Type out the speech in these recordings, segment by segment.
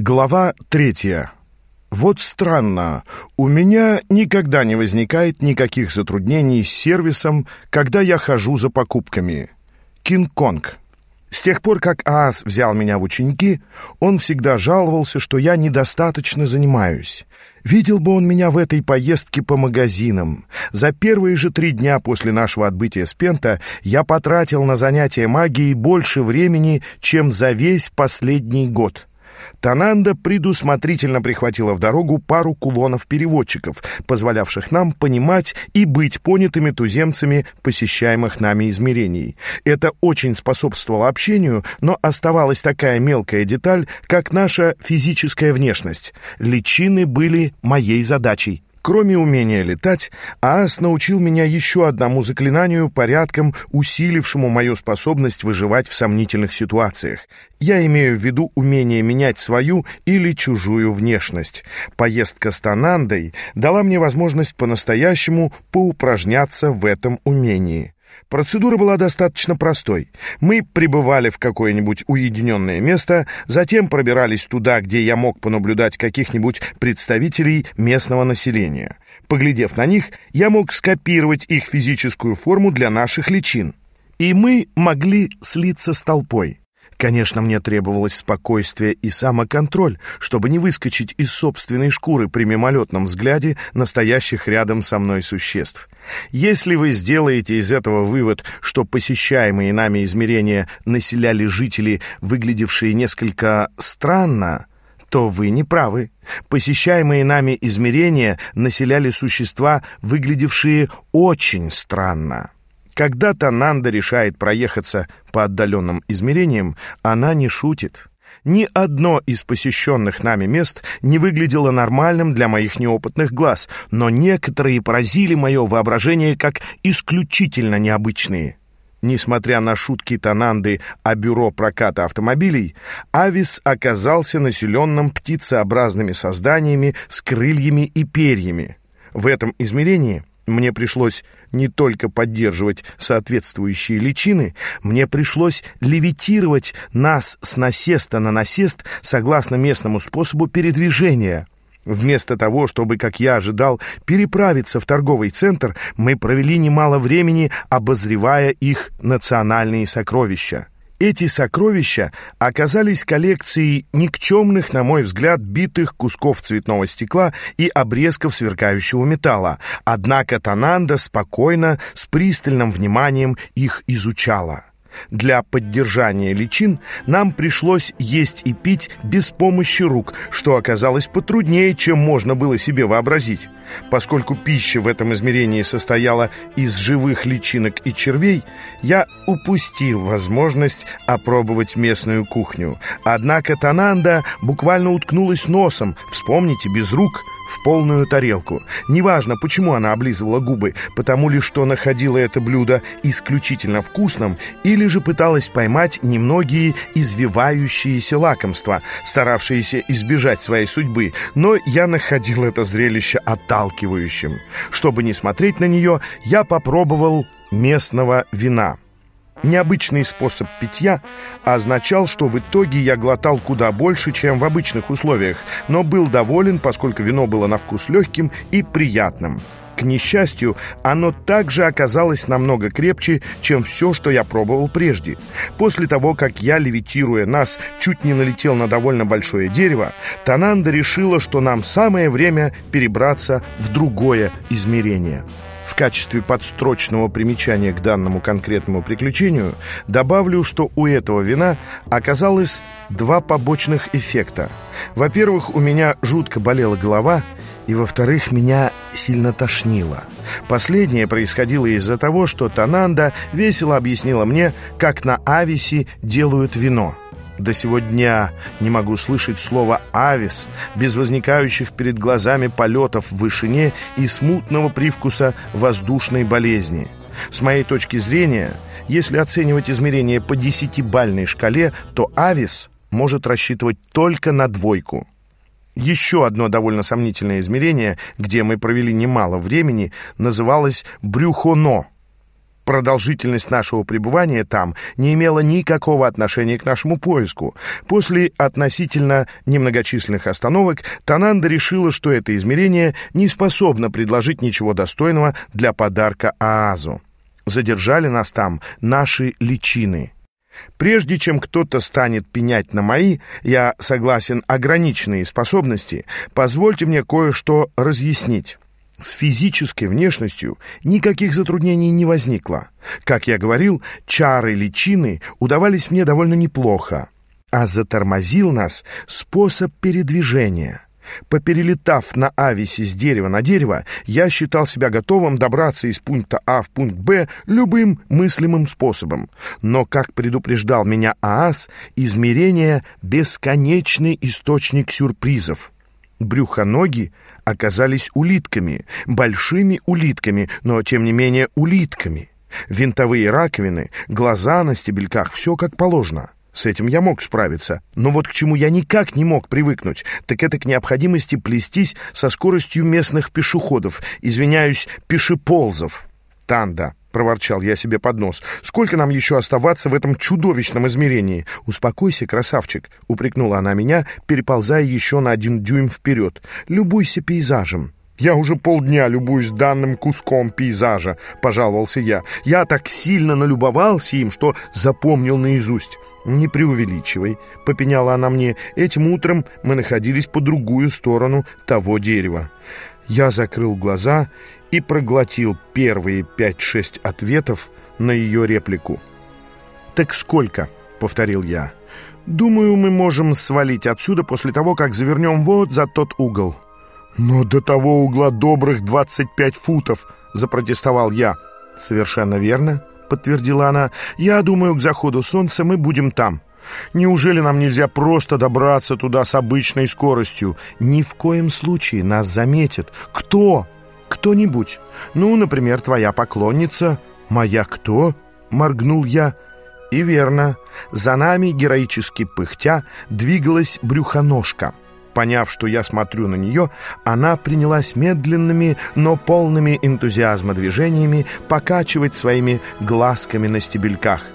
Глава третья. Вот странно, у меня никогда не возникает никаких затруднений с сервисом, когда я хожу за покупками. Кинг-Конг. С тех пор, как ААС взял меня в ученики, он всегда жаловался, что я недостаточно занимаюсь. Видел бы он меня в этой поездке по магазинам. За первые же три дня после нашего отбытия с Пента я потратил на занятия магией больше времени, чем за весь последний год. Тананда предусмотрительно прихватила в дорогу пару кулонов-переводчиков, позволявших нам понимать и быть понятыми туземцами посещаемых нами измерений. Это очень способствовало общению, но оставалась такая мелкая деталь, как наша физическая внешность. Личины были моей задачей. Кроме умения летать, Аас научил меня еще одному заклинанию, порядком усилившему мою способность выживать в сомнительных ситуациях. Я имею в виду умение менять свою или чужую внешность. Поездка с Танандой дала мне возможность по-настоящему поупражняться в этом умении. Процедура была достаточно простой. Мы прибывали в какое-нибудь уединенное место, затем пробирались туда, где я мог понаблюдать каких-нибудь представителей местного населения. Поглядев на них, я мог скопировать их физическую форму для наших личин. И мы могли слиться с толпой. Конечно, мне требовалось спокойствие и самоконтроль, чтобы не выскочить из собственной шкуры при мимолетном взгляде настоящих рядом со мной существ. Если вы сделаете из этого вывод, что посещаемые нами измерения населяли жители, выглядевшие несколько странно, то вы не правы. Посещаемые нами измерения населяли существа, выглядевшие очень странно. Когда Тананда решает проехаться по отдаленным измерениям, она не шутит. Ни одно из посещенных нами мест не выглядело нормальным для моих неопытных глаз, но некоторые поразили мое воображение как исключительно необычные. Несмотря на шутки Тананды о бюро проката автомобилей, Авис оказался населенным птицеобразными созданиями с крыльями и перьями. В этом измерении мне пришлось не только поддерживать соответствующие личины, мне пришлось левитировать нас с насеста на насест согласно местному способу передвижения. Вместо того, чтобы, как я ожидал, переправиться в торговый центр, мы провели немало времени, обозревая их национальные сокровища. Эти сокровища оказались коллекцией никчемных, на мой взгляд, битых кусков цветного стекла и обрезков сверкающего металла, однако Тананда спокойно, с пристальным вниманием их изучала. Для поддержания личин нам пришлось есть и пить без помощи рук, что оказалось потруднее, чем можно было себе вообразить. Поскольку пища в этом измерении состояла из живых личинок и червей, я упустил возможность опробовать местную кухню. Однако Тананда буквально уткнулась носом, вспомните, без рук – полную тарелку. Неважно, почему она облизывала губы, потому ли что находила это блюдо исключительно вкусным, или же пыталась поймать немногие извивающиеся лакомства, старавшиеся избежать своей судьбы, но я находил это зрелище отталкивающим. Чтобы не смотреть на нее, я попробовал местного вина. Необычный способ питья означал, что в итоге я глотал куда больше, чем в обычных условиях, но был доволен, поскольку вино было на вкус легким и приятным. К несчастью, оно также оказалось намного крепче, чем все, что я пробовал прежде. После того, как я, левитируя нас, чуть не налетел на довольно большое дерево, Тананда решила, что нам самое время перебраться в другое измерение качестве подстрочного примечания к данному конкретному приключению добавлю, что у этого вина оказалось два побочных эффекта. Во-первых, у меня жутко болела голова, и, во-вторых, меня сильно тошнило. Последнее происходило из-за того, что Тананда весело объяснила мне, как на Ависе делают вино. До сего дня не могу слышать слово «авис» без возникающих перед глазами полетов в вышине и смутного привкуса воздушной болезни. С моей точки зрения, если оценивать измерения по десятибальной шкале, то «авис» может рассчитывать только на двойку. Еще одно довольно сомнительное измерение, где мы провели немало времени, называлось «брюхоно». Продолжительность нашего пребывания там не имела никакого отношения к нашему поиску. После относительно немногочисленных остановок Тананда решила, что это измерение не способно предложить ничего достойного для подарка Аазу. Задержали нас там наши личины. Прежде чем кто-то станет пенять на мои, я согласен, ограниченные способности, позвольте мне кое-что разъяснить. С физической внешностью никаких затруднений не возникло. Как я говорил, чары личины удавались мне довольно неплохо, а затормозил нас способ передвижения — Поперелетав на ависе с дерева на дерево, я считал себя готовым добраться из пункта А в пункт Б любым мыслимым способом. Но, как предупреждал меня ААС, измерение — бесконечный источник сюрпризов. Брюхоноги оказались улитками, большими улитками, но, тем не менее, улитками. Винтовые раковины, глаза на стебельках — все как положено — с этим я мог справиться. Но вот к чему я никак не мог привыкнуть, так это к необходимости плестись со скоростью местных пешеходов, извиняюсь, пешеползов. «Танда», — проворчал я себе под нос, — «сколько нам еще оставаться в этом чудовищном измерении?» «Успокойся, красавчик», — упрекнула она меня, переползая еще на один дюйм вперед. «Любуйся пейзажем». «Я уже полдня любуюсь данным куском пейзажа», — пожаловался я. «Я так сильно налюбовался им, что запомнил наизусть». «Не преувеличивай», — попеняла она мне. «Этим утром мы находились по другую сторону того дерева». Я закрыл глаза и проглотил первые пять-шесть ответов на ее реплику. «Так сколько?» — повторил я. «Думаю, мы можем свалить отсюда после того, как завернем вот за тот угол». «Но до того угла добрых 25 футов!» — запротестовал я. «Совершенно верно», — подтвердила она. «Я думаю, к заходу солнца мы будем там. Неужели нам нельзя просто добраться туда с обычной скоростью? Ни в коем случае нас заметят. Кто? Кто-нибудь. Ну, например, твоя поклонница». «Моя кто?» — моргнул я. И верно, за нами, героически пыхтя, двигалась брюхоножка — Поняв, что я смотрю на нее, она принялась медленными, но полными энтузиазма движениями покачивать своими глазками на стебельках.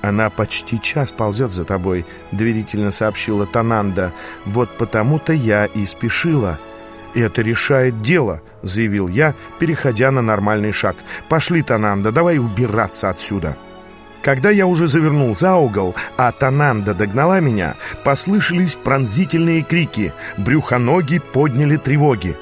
«Она почти час ползет за тобой», — доверительно сообщила Тананда. «Вот потому-то я и спешила». «Это решает дело», — заявил я, переходя на нормальный шаг. «Пошли, Тананда, давай убираться отсюда». Когда я уже завернул за угол, а Тананда догнала меня, послышались пронзительные крики. Брюхоноги подняли тревоги.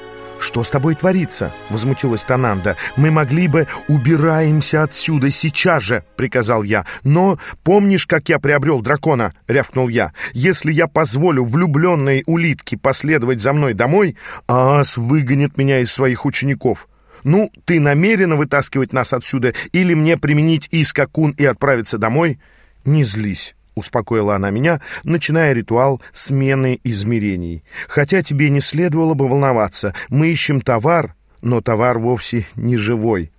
«Что с тобой творится?» — возмутилась Тананда. «Мы могли бы... Убираемся отсюда сейчас же!» — приказал я. «Но помнишь, как я приобрел дракона?» — рявкнул я. «Если я позволю влюбленной улитке последовать за мной домой, Аас выгонит меня из своих учеников». «Ну, ты намерена вытаскивать нас отсюда или мне применить искакун и отправиться домой?» «Не злись». — успокоила она меня, начиная ритуал смены измерений. «Хотя тебе не следовало бы волноваться. Мы ищем товар, но товар вовсе не живой».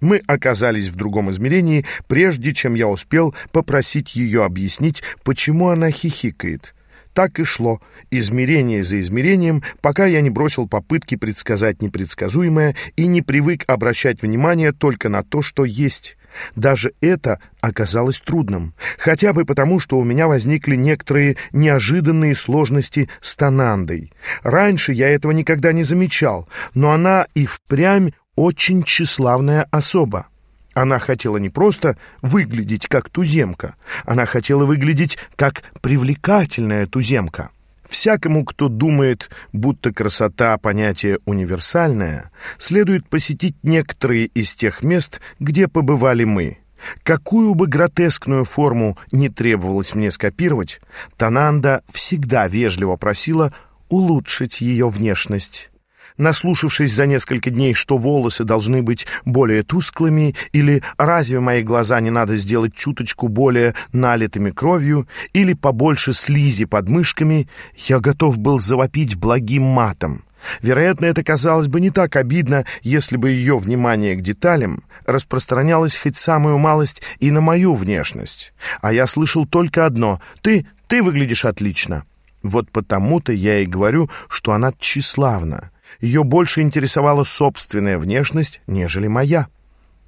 Мы оказались в другом измерении, прежде чем я успел попросить ее объяснить, почему она хихикает. Так и шло, измерение за измерением, пока я не бросил попытки предсказать непредсказуемое и не привык обращать внимание только на то, что есть. Даже это оказалось трудным, хотя бы потому, что у меня возникли некоторые неожиданные сложности с Танандой. Раньше я этого никогда не замечал, но она и впрямь очень тщеславная особа. Она хотела не просто выглядеть как туземка, она хотела выглядеть как привлекательная туземка. Всякому, кто думает, будто красота — понятие универсальное, следует посетить некоторые из тех мест, где побывали мы. Какую бы гротескную форму не требовалось мне скопировать, Тананда всегда вежливо просила улучшить ее внешность наслушавшись за несколько дней, что волосы должны быть более тусклыми, или разве мои глаза не надо сделать чуточку более налитыми кровью, или побольше слизи под мышками, я готов был завопить благим матом. Вероятно, это казалось бы не так обидно, если бы ее внимание к деталям распространялось хоть самую малость и на мою внешность. А я слышал только одно — «Ты, ты выглядишь отлично». Вот потому-то я и говорю, что она тщеславна. Ее больше интересовала собственная внешность, нежели моя.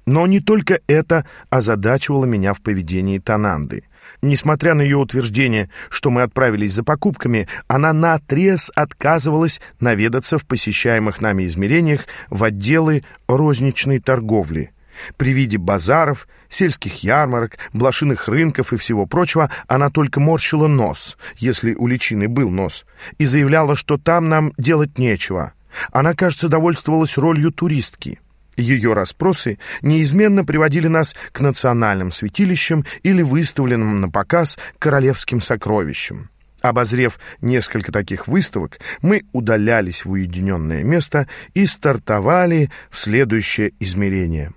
Но не только это озадачивало меня в поведении Тананды. Несмотря на ее утверждение, что мы отправились за покупками, она наотрез отказывалась наведаться в посещаемых нами измерениях в отделы розничной торговли. При виде базаров, сельских ярмарок, блошиных рынков и всего прочего она только морщила нос, если у личины был нос, и заявляла, что там нам делать нечего. Она, кажется, довольствовалась ролью туристки. Ее расспросы неизменно приводили нас к национальным святилищам или выставленным на показ королевским сокровищам. Обозрев несколько таких выставок, мы удалялись в уединенное место и стартовали в следующее измерение —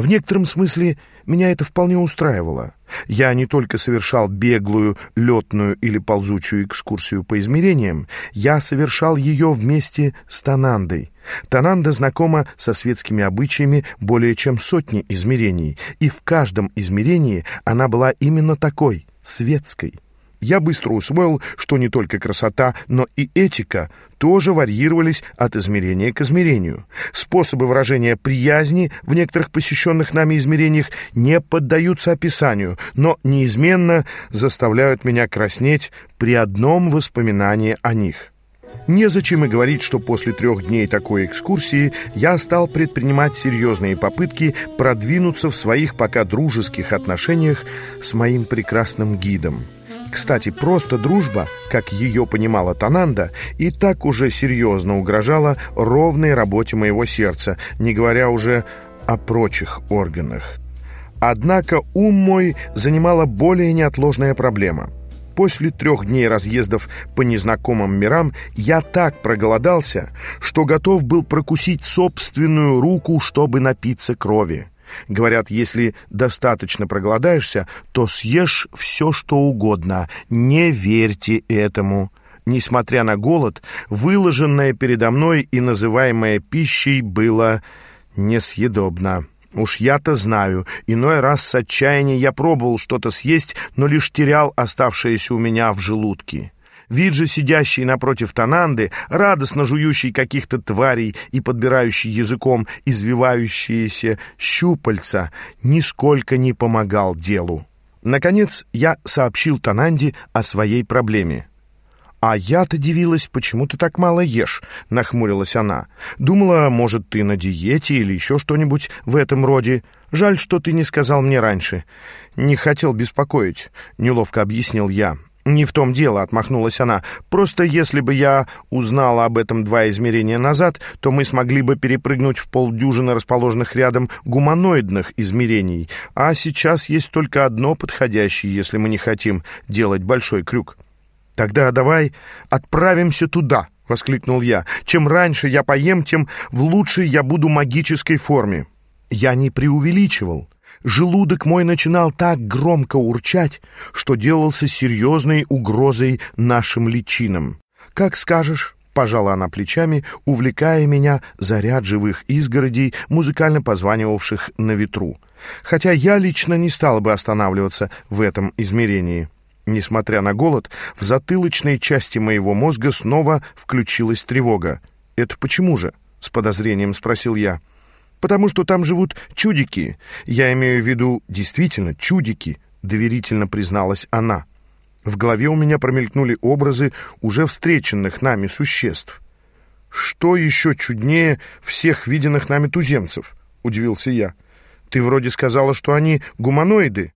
в некотором смысле меня это вполне устраивало. Я не только совершал беглую, летную или ползучую экскурсию по измерениям, я совершал ее вместе с Танандой. Тананда знакома со светскими обычаями более чем сотни измерений, и в каждом измерении она была именно такой, светской. Я быстро усвоил, что не только красота, но и этика тоже варьировались от измерения к измерению. Способы выражения приязни в некоторых посещенных нами измерениях не поддаются описанию, но неизменно заставляют меня краснеть при одном воспоминании о них. Незачем и говорить, что после трех дней такой экскурсии я стал предпринимать серьезные попытки продвинуться в своих пока дружеских отношениях с моим прекрасным гидом. Кстати, просто дружба, как ее понимала Тананда, и так уже серьезно угрожала ровной работе моего сердца, не говоря уже о прочих органах. Однако ум мой занимала более неотложная проблема. После трех дней разъездов по незнакомым мирам я так проголодался, что готов был прокусить собственную руку, чтобы напиться крови. Говорят, если достаточно проголодаешься, то съешь все, что угодно. Не верьте этому. Несмотря на голод, выложенное передо мной и называемое пищей было несъедобно. Уж я-то знаю, иной раз с отчаяния я пробовал что-то съесть, но лишь терял оставшееся у меня в желудке. Вид же сидящий напротив Тананды, радостно жующий каких-то тварей и подбирающий языком извивающиеся щупальца, нисколько не помогал делу. Наконец я сообщил Тананде о своей проблеме. «А я-то дивилась, почему ты так мало ешь?» — нахмурилась она. «Думала, может, ты на диете или еще что-нибудь в этом роде. Жаль, что ты не сказал мне раньше. Не хотел беспокоить», — неловко объяснил я. «Не в том дело», — отмахнулась она. «Просто если бы я узнала об этом два измерения назад, то мы смогли бы перепрыгнуть в полдюжины расположенных рядом гуманоидных измерений, а сейчас есть только одно подходящее, если мы не хотим делать большой крюк». «Тогда давай отправимся туда», — воскликнул я. «Чем раньше я поем, тем в лучшей я буду магической форме». Я не преувеличивал. Желудок мой начинал так громко урчать, что делался серьезной угрозой нашим личинам. «Как скажешь», — пожала она плечами, увлекая меня за ряд живых изгородей, музыкально позванивавших на ветру. Хотя я лично не стала бы останавливаться в этом измерении. Несмотря на голод, в затылочной части моего мозга снова включилась тревога. «Это почему же?» — с подозрением спросил я потому что там живут чудики. Я имею в виду действительно чудики», — доверительно призналась она. В голове у меня промелькнули образы уже встреченных нами существ. «Что еще чуднее всех виденных нами туземцев?» — удивился я. «Ты вроде сказала, что они гуманоиды».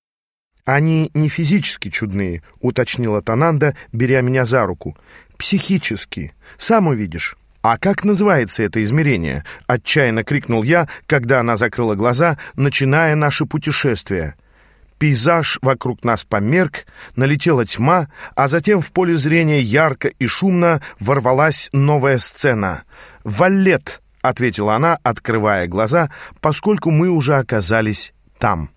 «Они не физически чудные», — уточнила Тананда, беря меня за руку. «Психически. Сам увидишь». «А как называется это измерение?» — отчаянно крикнул я, когда она закрыла глаза, начиная наше путешествие. Пейзаж вокруг нас померк, налетела тьма, а затем в поле зрения ярко и шумно ворвалась новая сцена. «Валет!» — ответила она, открывая глаза, поскольку мы уже оказались там.